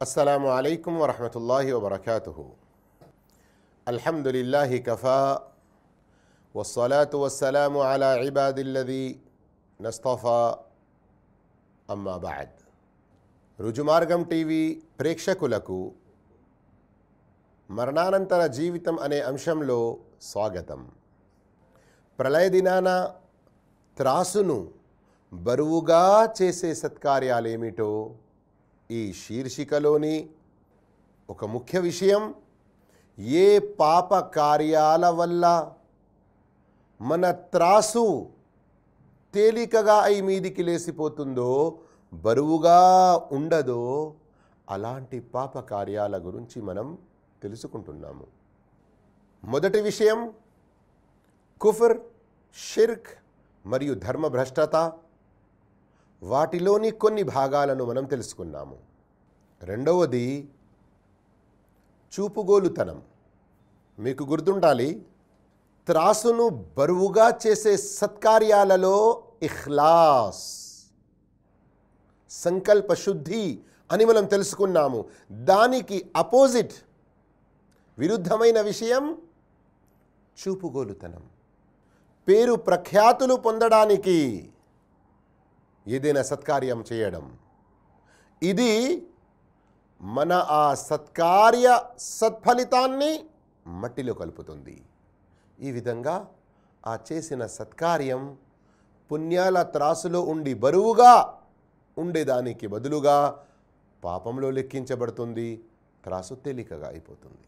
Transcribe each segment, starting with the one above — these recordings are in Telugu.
السلام عليكم ورحمة الله وبركاته الحمد لله كفى والصلاة والسلام على عباد الذي نصطفى అమ్మా బాద్ రుజుమార్గం టీవీ ప్రేక్షకులకు మరణానంతర జీవితం అనే అంశంలో స్వాగతం ప్రళయ దినాన త్రాసును బరువుగా చేసే సత్కార్యాలేమిటో ఈ శీర్షికలోని ఒక ముఖ్య విషయం ఏ పాప కార్యాల వల్ల మన త్రాసు తేలికగా అయి మీదికి లేసిపోతుందో బరువుగా ఉండదో అలాంటి పాప కార్యాల గురించి మనం తెలుసుకుంటున్నాము. మొదటి విషయం కుఫర్ షిర్క్ మరియు ధర్మభ్రష్టత. వాటిలోని కొన్ని భాగాలను మనం తెలుసుకున్నాము. రెండవది చూపుగోలుతనం. మీకు గుర్తుండాలి త్రాసును బరువుగా చేసే సత్కార్యాలలో ఇఖ్లాస్ సంకల్ప శుద్ధి అని మనం తెలుసుకున్నాము. దానికి అపోజిట్ విరుద్ధమైన విషయం చూపుగోలుతనం. పేరు ప్రఖ్యాతులు పొందడానికి ఏదైనా సత్కార్యం చేయడం. ఇది మన ఆ సత్కార్య సత్ఫలితాన్ని మట్టిలో కలుపుతుంది. ఈ విధంగా ఆ చేసిన సత్కార్యం పుణ్యాల త్రాసులో ఉండి బరువుగా ఉండేదానికి బదులుగా పాపంలో లెక్కించబడుతుంది త్రాసు తేలికగా అయిపోతుంది.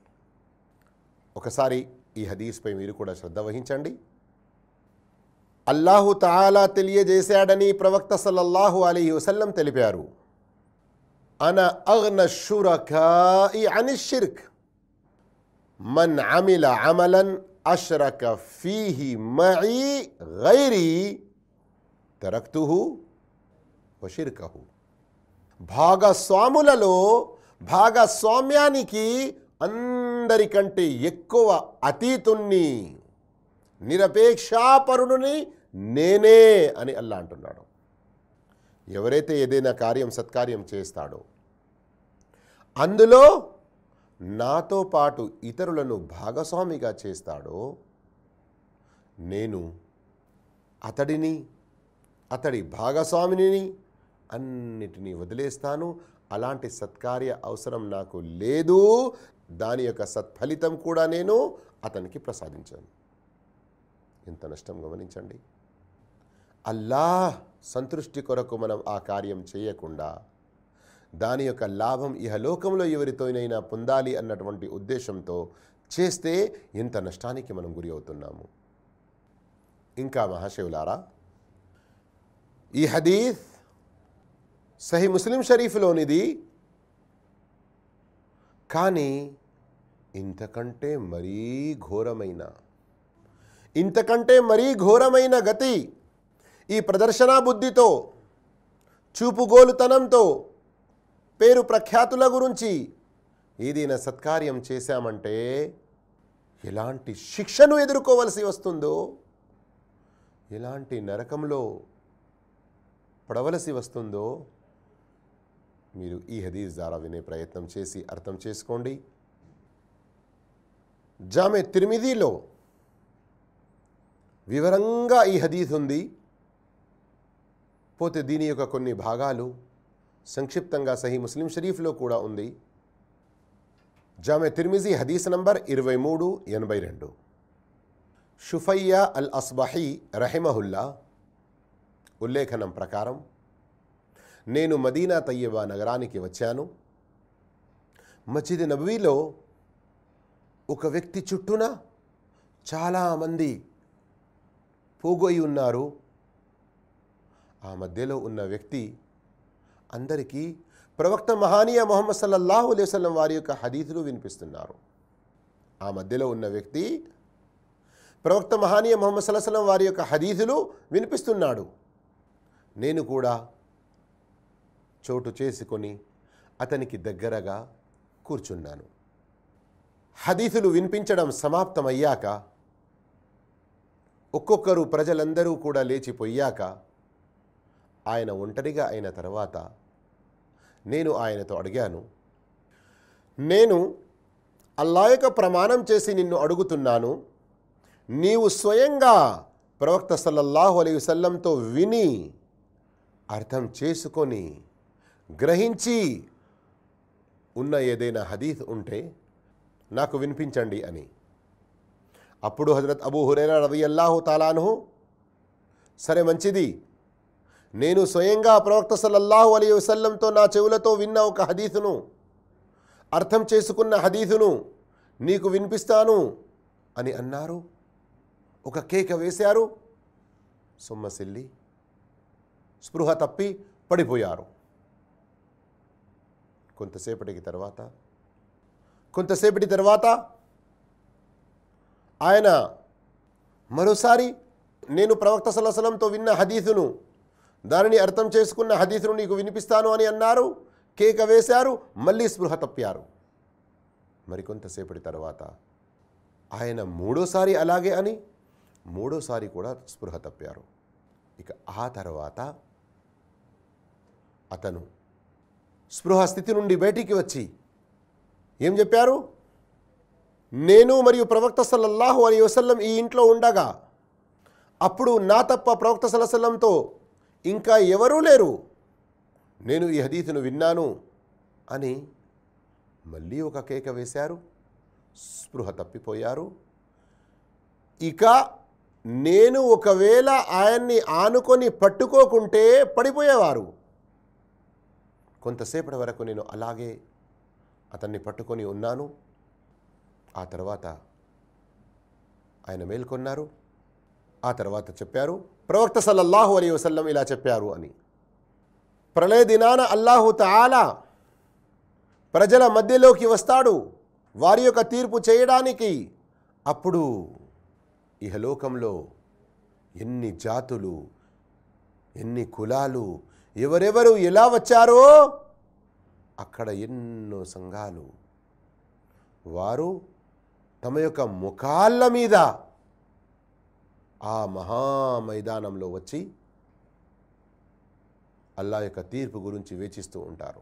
ఒకసారి ఈ హదీస్పై మీరు కూడా శ్రద్ధ వహించండి. అల్లాహు తాలా తెలియజేశాడని ప్రవక్త సల్లల్లాహు అలీ వసల్లం తెలిపారు. అన అగ్న షురకాయి అని షిర్క్. మన్ అమిల అమలన్ అష్రక ఫీహి మయి గైరి తరక్తుహు వషిర్కహు భాగస్వాములలో భాగస్వామ్యానికి అందరికంటే ఎక్కువ అతీతుణ్ణి నిరపేక్షాపరుడుని నేనే అని అల్లా అంటున్నాడు. ఎవరైతే ఏదైనా కార్యం సత్కార్యం చేస్తాడో అందులో నాతో పాటు ఇతరులను భాగస్వామిగా చేస్తాడో నేను అతడిని అతడి భాగస్వామిని అన్నిటినీ వదిలేస్తాను. అలాంటి సత్కార్య అవసరం నాకు లేదు. దాని యొక్క సత్ఫలితం కూడా నేను అతనికి ప్రసాదించాను. ఎంత నష్టం గమనించండి. అల్లాహ్ సంతృష్టి కొరకు మనం ఆ కార్యం చేయకుండా దాని యొక్క లాభం ఇహలోకంలో ఎవరితోనైనా పొందాలి అన్నటువంటి ఉద్దేశంతో చేస్తే ఎంత నష్టానికి మనం గురి అవుతున్నాము. ఇంకా మహాశివులారా ఈ హదీఫ్ సహీ ముస్లిం షరీఫ్లోనిది. కానీ ఇంతకంటే మరీ ఘోరమైన ఇంతకంటే మరీ ఘోరమైన గతి ఈ ప్రదర్శనా బుద్ధితో చూపుగోలుతనంతో పేరు ప్రఖ్యాతుల గురించి ఏదైనా సత్కార్యం చేశామంటే ఎలాంటి శిక్షను ఎదుర్కోవలసి వస్తుందో ఎలాంటి నరకంలో పడవలసి వస్తుందో మీరు ఈ హదీస్ ద్వారా వినే ప్రయత్నం చేసి అర్థం చేసుకోండి. జామె తిరిమిదిలో వివరంగా ఈ హదీస్ ఉంది. పోతే దీని యొక్క కొన్ని భాగాలు సంక్షిప్తంగా సహీ ముస్లిం షరీఫ్లో కూడా ఉంది. జామె తిర్మిజీ హదీస్ నంబర్ ఇరవై మూడు ఎనభై రెండు. షుఫయ్యా అల్ అస్బహి రహిమహుల్లా ఉల్లేఖనం ప్రకారం నేను మదీనా తయ్యబా నగరానికి వచ్చాను. మసీద్ నబీలో ఒక వ్యక్తి చుట్టూన చాలామంది పోగొయి ఉన్నారు ఆ మధ్యలో ఉన్న వ్యక్తి అందరికీ ప్రవక్త మహానీయ మొహమ్మద్ సల్లల్లాహు అలైహి వారి యొక్క హదీతులు వినిపిస్తున్నారు. ఆ మధ్యలో ఉన్న వ్యక్తి ప్రవక్త మహానీయ మొహమ్మద్ సల్లాహం వారి యొక్క హదీతులు వినిపిస్తున్నాడు. నేను కూడా చోటు చేసుకొని అతనికి దగ్గరగా కూర్చున్నాను. హదీసులు వినిపించడం సమాప్తమయ్యాక ఒక్కొక్కరు ప్రజలందరూ కూడా లేచిపోయాక ఆయన ఒంటరిగా అయిన తర్వాత నేను ఆయనతో అడిగాను నేను అల్లా యొక్క ప్రమాణం చేసి నిన్ను అడుగుతున్నాను. నీవు స్వయంగా ప్రవక్త సల్లల్లాహు అలీ వసల్లంతో విని అర్థం చేసుకొని గ్రహించి ఉన్న ఏదైనా హదీత్ ఉంటే నాకు వినిపించండి అని. అప్పుడు హజరత్ అబూ హురైరా రవి అల్లాహు తాలాను సరే మంచిది నేను స్వయంగా ప్రవక్త సల్లల్లాహు అలీ వసల్లంతో నా చెవులతో విన్న ఒక హదీసును అర్థం చేసుకున్న హదీసును నీకు వినిపిస్తాను అని అన్నారు. ఒక కేక వేశారు. సొమ్మసిల్లి స్పృహ తప్పి పడిపోయారు. కొంతసేపటికి తర్వాత కొంతసేపటి తర్వాత ఆయన మరోసారి నేను ప్రవక్త సలసలంతో విన్న హదీసును దానిని అర్థం చేసుకున్న హదీసును నీకు వినిపిస్తాను అని అన్నారు. కేక వేశారు. మళ్ళీ స్పృహ తప్పారు. మరికొంతసేపటి తర్వాత ఆయన మూడోసారి అలాగే అని మూడోసారి కూడా స్పృహ తప్పారు. ఇక ఆ తర్వాత అతను స్పృహ స్థితి నుండి బయటికి వచ్చి ఏం చెప్పారు? నేను మరియు ప్రవక్త సల్లల్లాహు అలీ వసల్లం ఈ ఇంట్లో ఉండగా అప్పుడు నా తప్ప ప్రవక్త సలసల్లంతో ఇంకా ఎవరూ లేరు. నేను ఈ హదీతును విన్నాను అని మళ్ళీ ఒక కేక వేశారు. స్పృహ తప్పిపోయారు. ఇక నేను ఒకవేళ ఆయన్ని ఆనుకొని పట్టుకోకుంటే పడిపోయేవారు. కొంతసేపటి వరకు నేను అలాగే అతన్ని పట్టుకొని ఉన్నాను. ఆ తర్వాత ఆయన మేల్కొన్నారు. ఆ తర్వాత చెప్పారు ప్రవక్త సల్లల్లాహు అలీ వసల్లం ఇలా చెప్పారు అని. ప్రళయ దినాన అల్లాహు తాలా ప్రజల మధ్యలోకి వస్తాడు. వారి యొక్క తీర్పు చేయడానికి. అప్పుడు ఇహలోకంలో ఎన్ని జాతులు ఎన్ని కులాలు ఎవరెవరు ఎలా వచ్చారో అక్కడ ఎన్నో సంఘాలు వారు తమ యొక్క ముఖాళ్ళ మీద ఆ మహా మైదానంలో వచ్చి అల్లా యొక్క తీర్పు గురించి వేచిస్తూ ఉంటారు.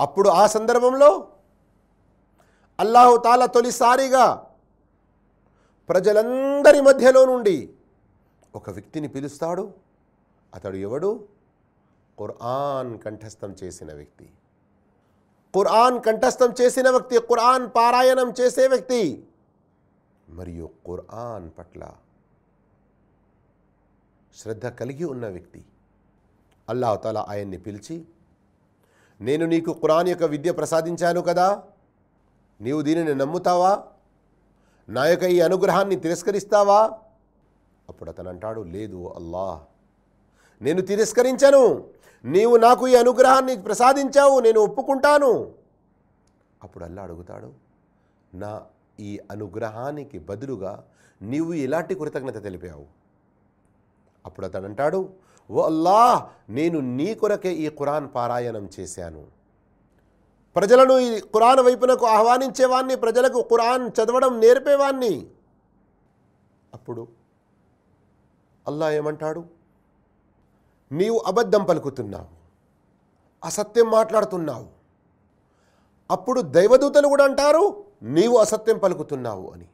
అప్పుడు ఆ సందర్భంలో అల్లాహు తాల తొలిసారిగా ప్రజలందరి మధ్యలో నుండి ఒక వ్యక్తిని పిలుస్తాడు. అతడు ఎవడు? ఖుర్ఆన్ కంఠస్థం చేసిన వ్యక్తి. ఖుర్ఆన్ కంఠస్థం చేసిన వ్యక్తి ఖుర్ఆన్ పారాయణం చేసే వ్యక్తి. మరియు ఖురాన్ పట్ల శ్రద్ధ కలిగి ఉన్న వ్యక్తి. అల్లాహ్ ఆయన్ని పిలిచి నేను నీకు ఖురాన్ యొక్క విద్య ప్రసాదించాను కదా? నీవు దీనిని నమ్ముతావా? నా యొక్క ఈ అనుగ్రహాన్ని తిరస్కరిస్తావా? అప్పుడు అతను అంటాడు లేదు అల్లాహ్ నేను తిరస్కరించను. నీవు నాకు ఈ అనుగ్రహాన్ని ప్రసాదించావు నేను ఒప్పుకుంటాను. అప్పుడు అల్లా అడుగుతాడు నా ఈ అనుగ్రహానికి బదులుగా నీవు ఎలాంటి కృతజ్ఞత తెలిపావు? అప్పుడు అతడు అంటాడు ఓ అల్లా నేను నీ కొరకే ఈ కురాన్ పారాయణం చేశాను. ప్రజలను ఈ కురాన్ వైపునకు ఆహ్వానించేవాన్ని ప్రజలకు ఖురాన్ చదవడం నేర్పేవాన్ని అప్పుడు అల్లా ఏమంటాడు నీవు అబద్ధం పలుకుతున్నావు అసత్యం మాట్లాడుతున్నావు. అప్పుడు దైవదూతలు కూడా అంటారు నీవు అసత్యం పలుకుతున్నావు అని.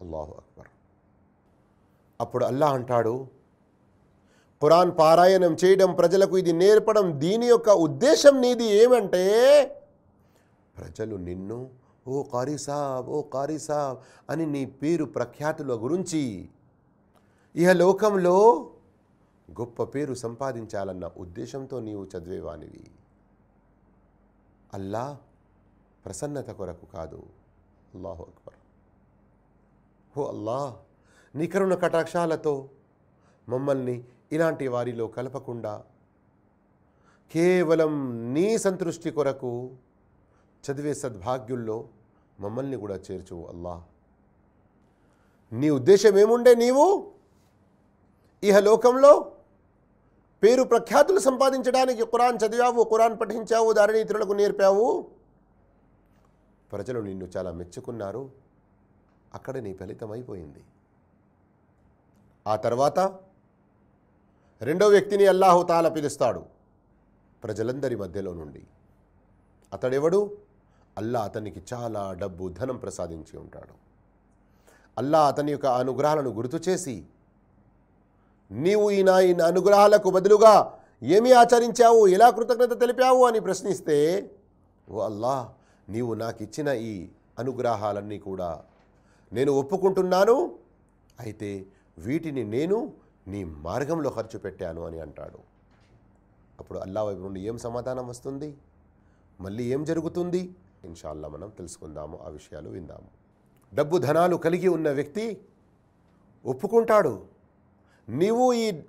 అల్లాహు అక్బర్. అప్పుడు అల్లాహ్ అంటాడు ఖురాన్ పారాయణం చేయడం ప్రజలకు ఇది నేర్పడం దీని యొక్క ఉద్దేశం నీది ఏమంటే ప్రజలు నిన్ను ఓ కారీ సాబ్ ఓ కారీ సాబ్ అని నీ పేరు ప్రఖ్యాతుల గురించి ఇహ లోకంలో గొప్ప పేరు సంపాదించాలన్న ఉద్దేశంతో నీవు చదివేవానివి. అల్లా ప్రసన్నత కొరకు కాదు. అల్లాహు అక్బర్. ఓ అల్లా నీ కరుణ కటాక్షాలతో మమ్మల్ని ఇలాంటి వారిలో కలపకుండా కేవలం నీ సంతృష్టి కొరకు చదివే సద్భాగ్యుల్లో మమ్మల్ని కూడా చేర్చువు అల్లా నీ ఉద్దేశం ఏముండే నీవు? ఇహలోకంలో పేరు ప్రఖ్యాతులు సంపాదించడానికి కురాన్ చదివావు కురాన్ పఠించావు దారిని ఇతరులకు నేర్పావు? ప్రజలు నిన్ను చాలా మెచ్చుకున్నారు. అక్కడ నీ ఫలితం అయిపోయింది. ఆ తర్వాత రెండో వ్యక్తిని అల్లాహుతాల పిలుస్తాడు ప్రజలందరి మధ్యలో నుండి. అతడెవడు? అల్లా అతనికి చాలా డబ్బు ధనం ప్రసాదించి ఉంటాడు. అల్లా అతని యొక్క అనుగ్రహాలను గుర్తు చేసి నీవు ఈ నా ఈ అనుగ్రహాలకు బదులుగా ఏమి ఆచరించావు ఎలా కృతజ్ఞత తెలిపావు? అని ప్రశ్నిస్తే ఓ అల్లా నీవు నాకు ఇచ్చిన ఈ అనుగ్రహాలన్నీ కూడా నేను ఒప్పుకుంటున్నాను. అయితే వీటిని నేను నీ మార్గంలో ఖర్చు పెట్టాను అని అంటాడు. అప్పుడు అల్లా వైపు నుండి ఏం సమాధానం వస్తుంది? మళ్ళీ ఏం జరుగుతుంది? ఇన్షాల్లా మనం తెలుసుకుందాము ఆ విషయాలు విందాము. డబ్బు ధనాలు కలిగి ఉన్న వ్యక్తి ఒప్పుకుంటాడు. నీవు ఈ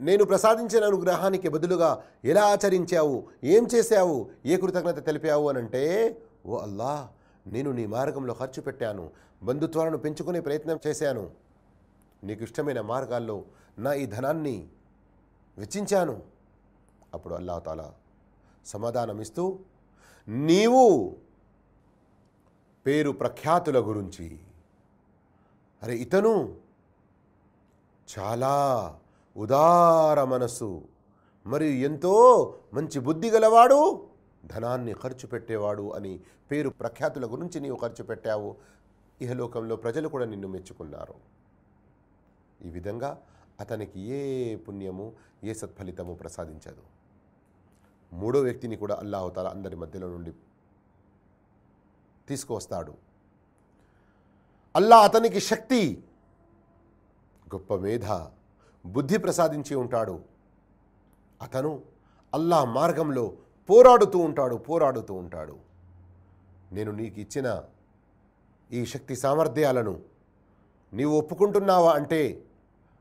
నేను ప్రసాదించిన అనుగ్రహానికి బదులుగా ఎలా ఆచరించావు? ఏం చేశావు? ఏ కృతజ్ఞత తెలిపావు అని అంటే ఓ అల్లా నేను నీ మార్గంలో ఖర్చు పెట్టాను బంధుత్వాలను పెంచుకునే ప్రయత్నం చేశాను. నీకు ఇష్టమైన మార్గాల్లో నా ఈ ధనాన్ని వెచ్చించాను అప్పుడు అల్లాహతాల తాలా సమాధానమిస్తూ నీవు పేరు ప్రఖ్యాతుల గురించి అరే ఇతను చాలా ఉదార మనస్సు మరియు ఎంతో మంచి బుద్ధి గలవాడు ధనాన్ని ఖర్చు పెట్టేవాడు అని పేరు ప్రఖ్యాతుల గురించి నీవు ఖర్చు పెట్టావు. ఇహలోకంలో ప్రజలు కూడా నిన్ను మెచ్చుకున్నారు. ఈ విధంగా అతనికి ఏ పుణ్యము ఏ సత్ఫలితము ప్రసాదించదు. మూడో వ్యక్తిని కూడా అల్లాహతాల అందరి మధ్యలో నుండి తీసుకువస్తాడు. అల్లా అతనికి శక్తి గొప్ప మేధ బుద్ధి ప్రసాదించి ఉంటాడు. అతను అల్లా మార్గంలో పోరాడుతూ ఉంటాడు పోరాడుతూ ఉంటాడు. నేను నీకు ఇచ్చిన ఈ శక్తి సామర్థ్యాలను నీవు ఒప్పుకుంటున్నావా అంటే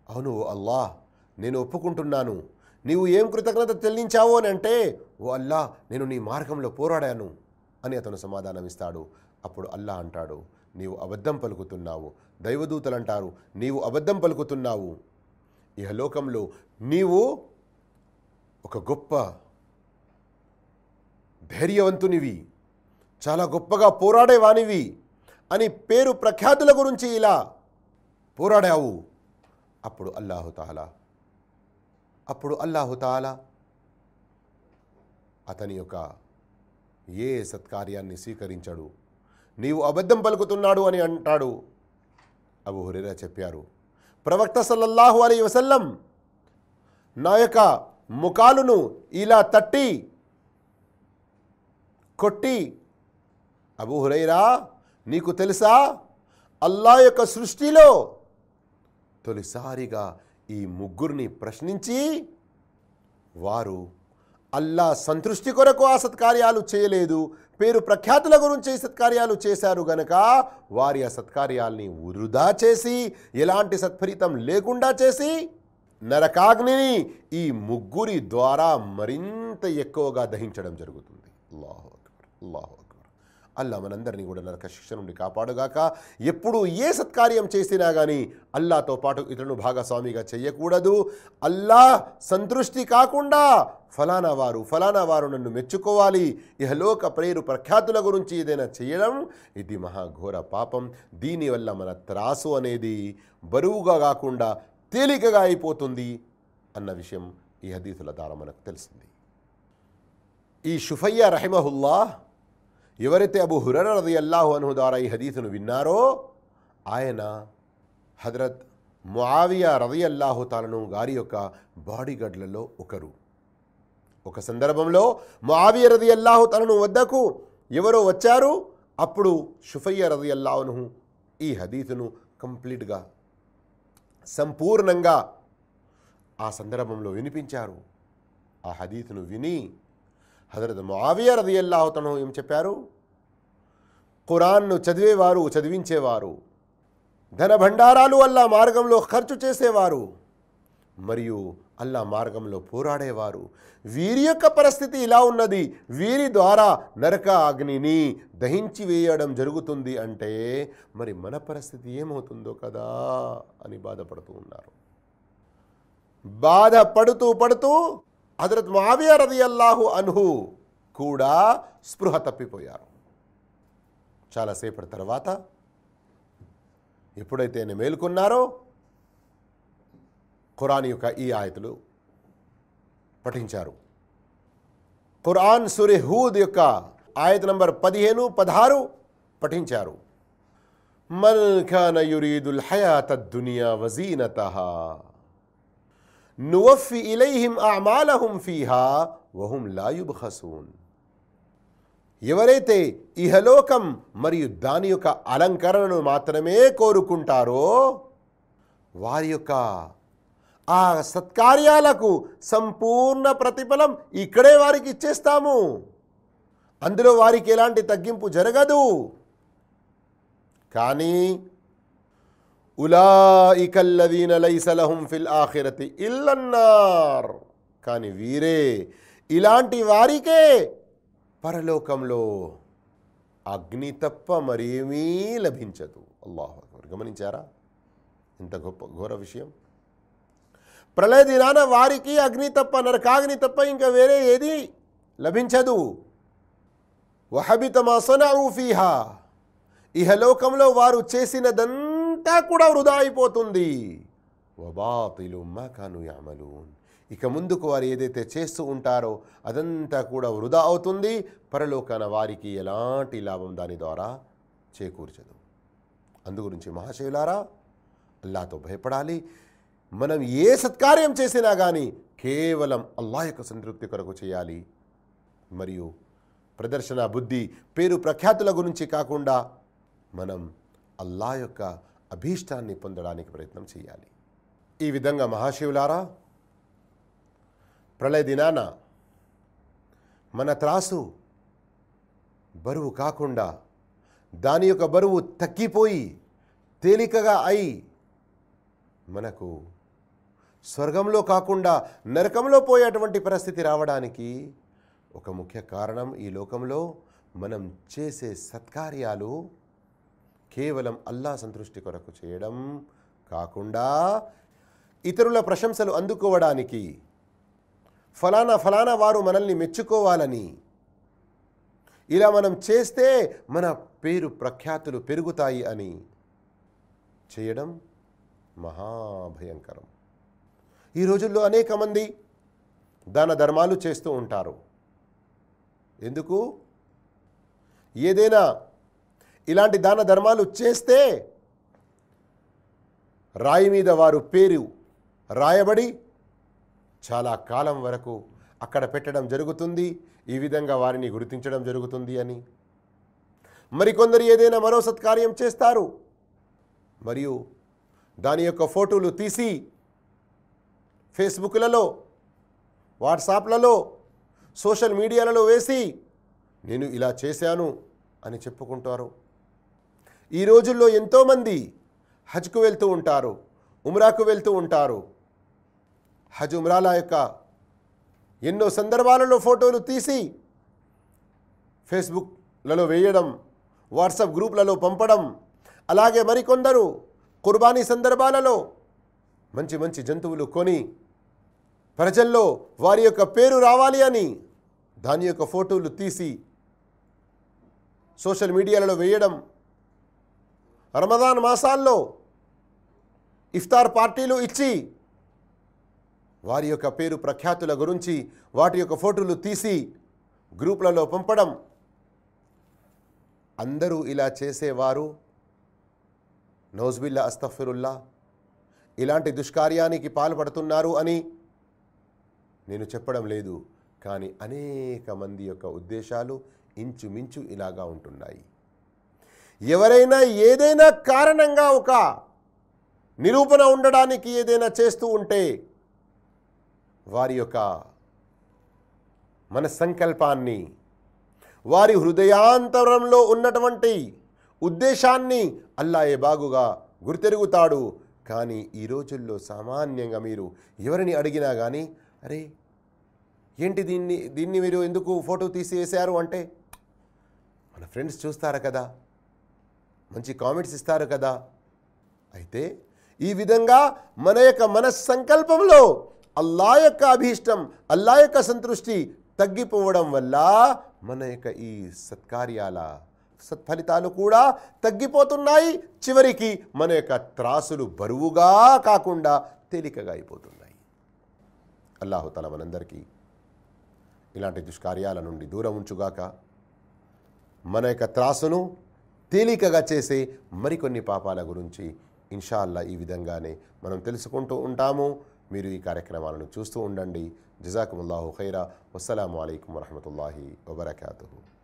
అవును ఓ అల్లా నేను ఒప్పుకుంటున్నాను. నీవు ఏం కృతజ్ఞత చెల్లించావు అని అంటే ఓ అల్లా నేను నీ మార్గంలో పోరాడాను అని అతను సమాధానం ఇస్తాడు. అప్పుడు అల్లా అంటాడు నీవు అబద్ధం పలుకుతున్నావు. దైవదూతలు అంటారు నీవు అబద్ధం పలుకుతున్నావు. ఇహలోకంలో నీవు ఒక గొప్ప ధైర్యవంతునివి చాలా గొప్పగా పోరాడేవానివి అని పేరు ప్రఖ్యాతుల గురించి ఇలా పోరాడావు. అప్పుడు అల్లాహుతాలా అప్పుడు అల్లాహుతాలా అతని యొక్క ఏ సత్కార్యాన్ని స్వీకరించాడు. నీవు అబద్ధం పలుకుతున్నాడు అని అంటాడు. అబు హురేరా చెప్పారు ప్రవక్త సల్లల్లాహు అలీ వసల్లం నా యొక్క ముఖాలును ఇలా తట్టి కొట్టి అబూహురైరా నీకు తెలుసా? అల్లా యొక్క సృష్టిలో తొలిసారిగా ఈ ముగ్గురిని ప్రశ్నించి వారు అల్లా సంతృష్టి కొరకు ఆ సత్కార్యాలు చేయలేదు. పేరు ప్రఖ్యాతుల గురించి సత్కార్యాలు చేశారు గనక వారి ఆ సత్కార్యాల్ని వృధా చేసి ఎలాంటి సత్ఫలితం లేకుండా చేసి నరకాగ్నిని ఈ ముగ్గురి ద్వారా మరింత ఎక్కువగా దహించడం జరుగుతుంది. అల్లాహు అల్లాహు అక్బర్. అల్లా మనందరినీ కూడా నరక శిక్ష నుండి కాపాడుగాక. ఎప్పుడు ఏ సత్కార్యం చేసినా కానీ అల్లాతో పాటు ఇతరులను భాగస్వామిగా చెయ్యకూడదు. అల్లా సంతృష్టి కాకుండా ఫలానా వారు ఫలానా వారు నన్ను మెచ్చుకోవాలి. ఇహలోక ప్రేరు ప్రఖ్యాతుల గురించి ఏదైనా చేయడం ఇది మహాఘోర పాపం. దీనివల్ల మన త్రాసు అనేది బరువుగా కాకుండా తేలికగా అయిపోతుంది అన్న విషయం ఈ హదీసుల ద్వారా మనకు తెలిసింది. ఈ షుఫయ్య రహిమహుల్లా ఎవరైతే అబు హురర్ రది అల్లాహు అను ద్వారా ఈ హదీసును విన్నారో ఆయన హజరత్ ముఆవియా రది అల్లాహు తాలను గారి యొక్క బాడీగార్డ్లలో ఒకరు. ఒక సందర్భంలో ముఆవియ రది అల్లాహు తలను వద్దకు ఎవరో వచ్చారు? అప్పుడు షుఫయ్య రది అల్లాహును ఈ హదీసును కంప్లీట్గా సంపూర్ణంగా ఆ సందర్భంలో వినిపించారు. ఆ హదీసును విని హజరత్ ముఆవియా రదియల్లాహు తను ఏం చెప్పారు? ఖురాన్ను చదివేవారు చదివించేవారు. ధన భండారాలు అల్లా మార్గంలో ఖర్చు చేసేవారు. మరియు అల్లా మార్గంలో పోరాడేవారు. వీరి యొక్క పరిస్థితి ఇలా ఉన్నది. వీరి ద్వారా నరక అగ్నిని దహించి వేయడం జరుగుతుంది అంటే మరి మన పరిస్థితి ఏమవుతుందో కదా అని బాధపడుతూ ఉన్నారు. బాధపడుతూ పడుతూ హజరత్ మావియా రది అల్లాహు అన్హు కూడా స్పృహ తప్పిపోయారు. చాలాసేపటి తర్వాత ఎప్పుడైతే ఆయన మేలుకున్నారో ఖురాన్ యొక్క ఈ ఆయతులు పఠించారు. ఖురాన్ సురి హూద్ యొక్క ఆయత నంబర్ పదిహేను పదహారు పఠించారు. మన్ ఖాన యురీదుల్ హయాత దునియా వజీనత నువఫి ఇలైహిం అమాలహుం ఫీహా వహుం లాయుబ్హసూన్ ఎవరైతే ఇహలోకం మరియు దాని యొక్క అలంకరణను మాత్రమే కోరుకుంటారో వారి యొక్క ఆ సత్కార్యాలకు సంపూర్ణ ప్రతిఫలం ఇక్కడే వారికి ఇచ్చేస్తాము. అందులో వారికి ఎలాంటి తగ్గింపు జరగదు. కానీ ఉలాయికల్లదీన లైసలహుం ఫిల్ ఆఖిరతి ఇల్లన్నార్ కానీ వీరే ఇలాంటి వారికే పరలోకంలో అగ్ని తప్ప మరేమీ లభించదు. అల్లాహ్ అక్బర్. గమనించారా? ఇంత గొప్ప ఘోర విషయం. ప్రళయ దినాన వారికి అగ్ని తప్ప నరకాగ్ని తప్ప ఇంకా వేరే ఏది లభించదు. వహబితమా సొన ఊఫీహా ఇహలోకంలో వారు చేసినదంతా కూడా వృధా అయిపోతుంది. వబాతిలు మా కాను యామలూన్. ఇక ముందుకు వారు ఏదైతే చేస్తూ ఉంటారో అదంతా కూడా వృధా అవుతుంది. పరలోకాన వారికి ఎలాంటి లాభం దాని ద్వారా చేకూర్చదు. అందుగురించి మహాశివులారా అల్లాతో భయపడాలి. మనం ఏ సత్కార్యం చేసినా కానీ కేవలం అల్లా యొక్క సంతృప్తి కొరకు చేయాలి. మరియు ప్రదర్శన బుద్ధి పేరు ప్రఖ్యాతుల గురించి కాకుండా మనం అల్లా యొక్క అభీష్టాన్ని పొందడానికి ప్రయత్నం చేయాలి. ఈ విధంగా మహాశివులారా ప్రళయ దినాన మన త్రాసు బరువు కాకుండా దాని యొక్క బరువు తగ్గిపోయి తేలికగా అయి మనకు స్వర్గంలో కాకుండా నరకంలో పోయేటువంటి పరిస్థితి రావడానికి ఒక ముఖ్య కారణం ఈ లోకంలో మనం చేసే సత్కార్యాలు కేవలం అల్లా సంతృష్టి కొరకు చేయడం కాకుండా ఇతరుల ప్రశంసలు అందుకోవడానికి ఫలానా ఫలానా వారు మనల్ని మెచ్చుకోవాలని ఇలా మనం చేస్తే మన పేరు ప్రఖ్యాతులు పెరుగుతాయి అని చేయడం మహాభయంకరం. ఈ రోజుల్లో అనేక మంది దాన ధర్మాలు చేస్తూ ఉంటారు. ఎందుకు? ఏదైనా ఇలాంటి దాన ధర్మాలు చేస్తే రాయి మీద వారు పేరు రాయబడి చాలా కాలం వరకు అక్కడ పెట్టడం జరుగుతుంది. ఈ విధంగా వారిని గుర్తించడం జరుగుతుంది అని. మరికొందరు ఏదైనా మరో సత్కార్యం చేస్తారు. మరియు దాని యొక్క ఫోటోలు తీసి ఫేస్బుక్లలో వాట్సాప్లలో సోషల్ మీడియాలలో వేసి నేను ఇలా చేశాను అని చెప్పుకుంటారు. ఈ రోజుల్లో ఎంతోమంది హజ్కు వెళ్తూ ఉంటారు ఉమ్రాకు వెళ్తూ ఉంటారు. హజ్ ఉమ్రాల యొక్క ఎన్నో సందర్భాలలో ఫోటోలు తీసి ఫేస్బుక్లలో వేయడం వాట్సాప్ గ్రూప్లలో పంపడం అలాగే మరికొందరు కుర్బానీ సందర్భాలలో మంచి మంచి జంతువులు కొని ప్రజల్లో వారి యొక్క పేరు రావాలి అని దాని యొక్క ఫోటోలు తీసి సోషల్ మీడియాలలో వేయడం రమదాన్ మాసాల్లో ఇఫ్తార్ పార్టీలు ఇచ్చి వారి యొక్క పేరు ప్రఖ్యాతుల గురించి వాటి యొక్క ఫోటోలు తీసి గ్రూప్లలో పంపడం. అందరూ ఇలా చేసేవారు. నౌజ్బిల్లా అస్తఫిరుల్లా ఇలాంటి దుష్కార్యానికి పాల్పడుతున్నారు అని నేను చెప్పడం లేదు. కానీ అనేక మంది యొక్క ఉద్దేశాలు ఇంచుమించు ఇలాగా ఉంటున్నాయి. ఎవరైనా ఏదైనా కారణంగా ఒక నిరూపణ ఉండడానికి ఏదైనా చేస్తూ ఉంటే వారి యొక్క మన సంకల్పాన్ని వారి హృదయాంతరంలో ఉన్నటువంటి ఉద్దేశాన్ని అల్లాయే బాగుగా గుర్తెరుగుతాడు. కానీ ఈ రోజుల్లో సామాన్యంగా మీరు ఎవరిని అడిగినా కానీ అరే ఏంటి దీన్ని దీన్ని మీరు ఎందుకు ఫోటో తీసి వేశారు అంటే మన ఫ్రెండ్స్ చూస్తారు కదా? మంచి కామెంట్స్ ఇస్తారు కదా. అయితే ఈ విధంగా మన యొక్క మన సంకల్పంలో అల్లా యొక్క అభీష్టం అల్లా యొక్క సంతృష్టి తగ్గిపోవడం వల్ల మన యొక్క ఈ సత్కార్యాల సత్ఫలితాలు కూడా తగ్గిపోతున్నాయి. చివరికి మన యొక్క త్రాసులు బరువుగా కాకుండా తేలికగా అయిపోతున్నాయి. అల్లాహుతల మనందరికీ ఇలాంటి దుష్కార్యాల నుండి దూరం ఉంచుగాక మన యొక్క త్రాసును తేలికగా చేసే మరికొన్ని పాపాల గురించి ఇన్షాల్లా ఈ విధంగానే మనం తెలుసుకుంటూ ఉంటాము. మీరు ఈ కార్యక్రమాలను చూస్తూ ఉండండి. జజాకుముల్లాహు ఖైరా. వస్సలాము అయికం వరహమూల వబర్కాతు